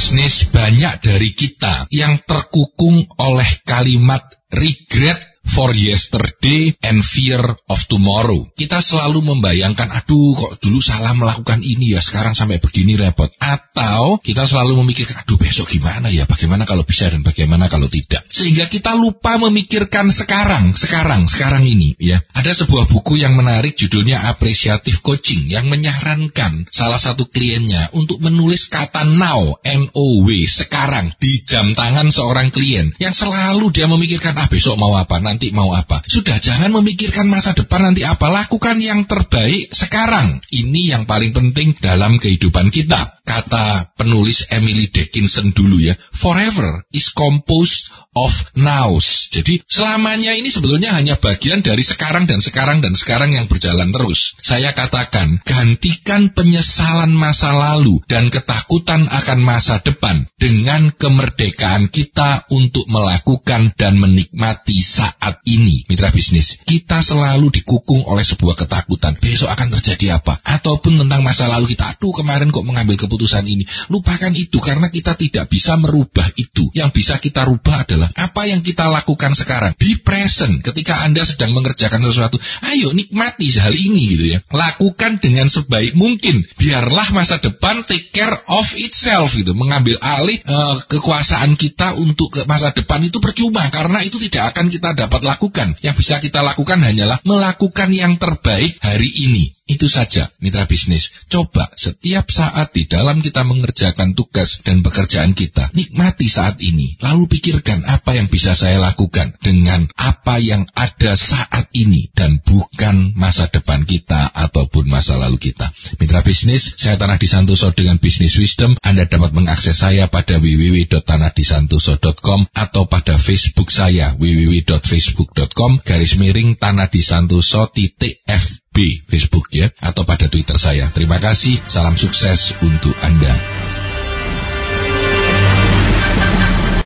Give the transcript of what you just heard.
bisnis banyak dari kita yang terkukung oleh kalimat regret for yesterday and fear of tomorrow. Kita selalu membayangkan, aduh kok dulu salah melakukan ini ya, sekarang sampai begini repot. Atau kita selalu memikirkan, aduh besok gimana ya, bagaimana kalau bisa dan bagaimana kalau tidak. Sehingga kita lupa memikirkan sekarang, sekarang, sekarang ini ya. Ada sebuah buku yang menarik judulnya Appreciative Coaching yang menyarankan salah satu kliennya untuk menulis kata now, N-O-W, sekarang di jam tangan seorang klien yang selalu dia memikirkan, ah besok mau apa, nanti mau apa. Sudah jangan memikirkan masa depan nanti apa, lakukan yang terbaik sekarang. Ini yang paling penting dalam kehidupan kita. Kata penulis Emily Dickinson dulu ya, forever is composed of nows. Jadi selamanya ini sebetulnya hanya bagian dari sekarang dan sekarang dan sekarang yang berjalan terus. Saya katakan, gantikan penyesalan masa lalu dan ketakutan akan masa depan dengan kemerdekaan kita untuk melakukan dan menikmati saat ini. Mitra bisnis, kita selalu dikukung oleh sebuah ketakutan. Besok akan terjadi apa? Ataupun tentang masa lalu kita, aduh kemarin kok mengambil keputusan ini. Lupakan itu karena kita tidak bisa merubah itu. Yang bisa kita rubah adalah apa yang kita lakukan sekarang. Be present ketika Anda sedang mengerjakan sesuatu. Ayo nikmati hal ini gitu ya. Lakukan dengan sebaik mungkin. Biarlah masa depan take care of itself gitu. Mengambil alih uh, kekuasaan kita untuk ke masa depan itu percuma karena itu tidak akan kita dapat lakukan. Yang bisa kita lakukan hanyalah melakukan yang terbaik hari ini. Itu saja, mitra bisnis. Coba setiap saat di dalam kita mengerjakan tugas dan pekerjaan kita, nikmati saat ini. Lalu pikirkan apa yang bisa saya lakukan dengan apa yang ada saat ini dan bukan masa depan kita ataupun masa lalu kita. Mitra bisnis, saya Tanah Disantoso dengan Bisnis Wisdom. Anda dapat mengakses saya pada www.tanahdisantoso.com atau pada Facebook saya www.facebook.com garis miring Tanah Disantoso titik FB Facebook ya atau pada Twitter saya. Terima kasih, salam sukses untuk Anda.